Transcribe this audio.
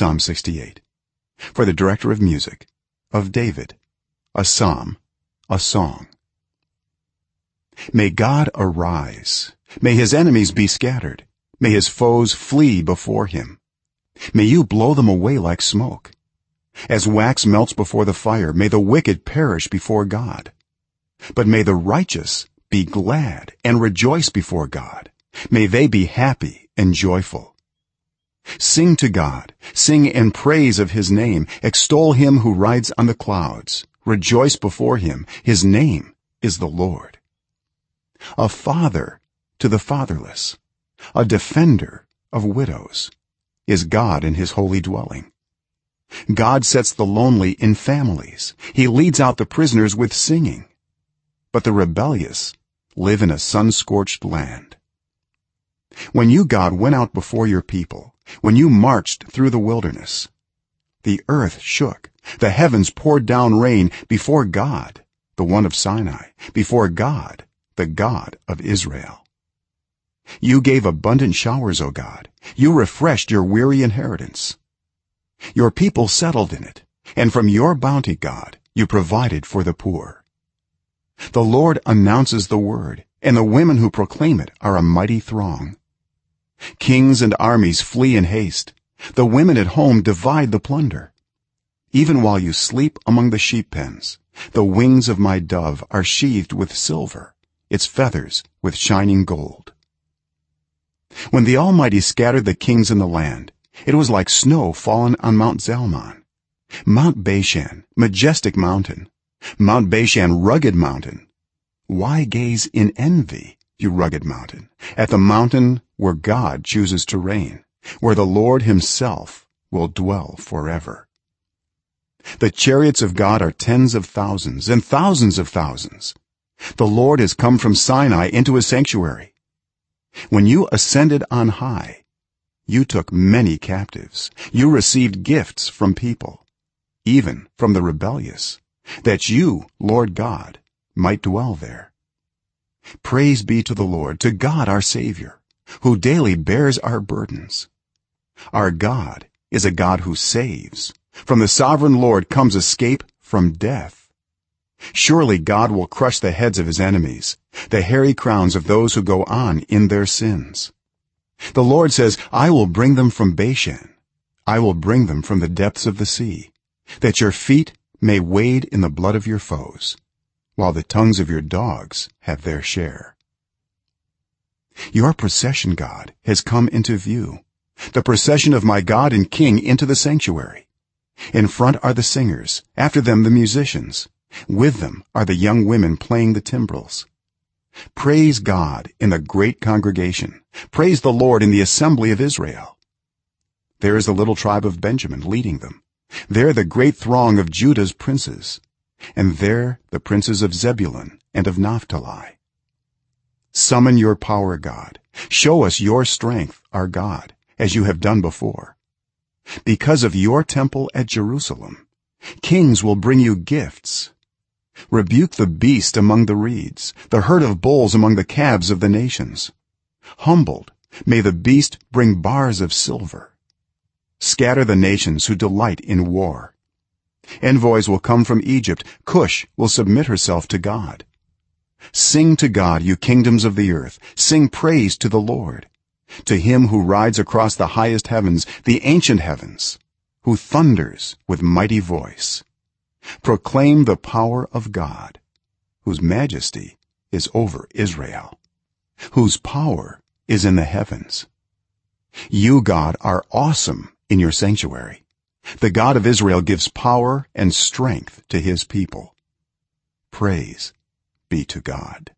psalm 68 for the director of music of david a psalm a song. May god arise. May his enemies be scattered. May his foes flee before him. May you blow them away like smoke. As wax melts before the fire may the wicked perish before god. But may the righteous be glad and rejoice before god. May they be happy and joyful sing to god sing in praise of his name extol him who rides on the clouds rejoice before him his name is the lord. A father to the fatherless a defender of widows is god in his holy dwelling. God sets the lonely in families. He leads out the prisoners with singing. But the rebellious live in a sun-scorched land. When you god went out before your people when you marched through the wilderness the earth shook. The heavens poured down rain before god the one of sinai before god the god of israel. You gave abundant showers o god. You refreshed your weary inheritance. Your people settled in it and from your bounty god you provided for the poor. The lord announces the word and the women who proclaim it are a mighty throng kings and armies flee in haste. The women at home divide the plunder. Even while you sleep among the sheep pens the wings of my dove are sheathed with silver its feathers with shining gold. When the almighty scattered the kings in the land it was like snow fallen on mount zalmon mount bashan majestic mountain. Mount bashan rugged mountain. Why gaze in envy you rugged mountain at the mountain where god chooses to reign where the lord himself will dwell forever. The chariots of god are tens of thousands and thousands of thousands. The lord has come from sinai into his sanctuary. When you ascended on high you took many captives. You received gifts from people even from the rebellious that you lord god might dwell there praise be to the lord to god our savior who daily bears our burdens. Our god is a god who saves. From the sovereign lord comes escape from death. Surely god will crush the heads of his enemies the hairy crowns of those who go on in their sins. The lord says i will bring them from bashan. I will bring them from the depths of the sea that your feet may wade in the blood of your foes while the tongues of your dogs have their share. Your procession god has come into view. The procession of my god and king into the sanctuary. In front are the singers after them the musicians. With them are the young women playing the timbrels. Praise god in the great congregation. Praise the lord in the assembly of israel. There is the little tribe of benjamin leading them. There the great throng of judah's princes and there the princes of zebulun and of naphtali. Summon your power god. Show us your strength our god as you have done before. Because of your temple at jerusalem kings will bring you gifts. Rebuke the beast among the reeds the herd of bulls among the calves of the nations. Humbled may the beast bring bars of silver. Scatter the nations who delight in war envoys will come from egypt. Cush will submit herself to god. Sing to god you kingdoms of the earth. Sing praise to the lord. To him who rides across the highest heavens the ancient heavens who thunders with mighty voice. Proclaim the power of god whose majesty is over israel whose power is in the heavens. You god are awesome in your sanctuary the god of israel gives power and strength to his people. Praise be to god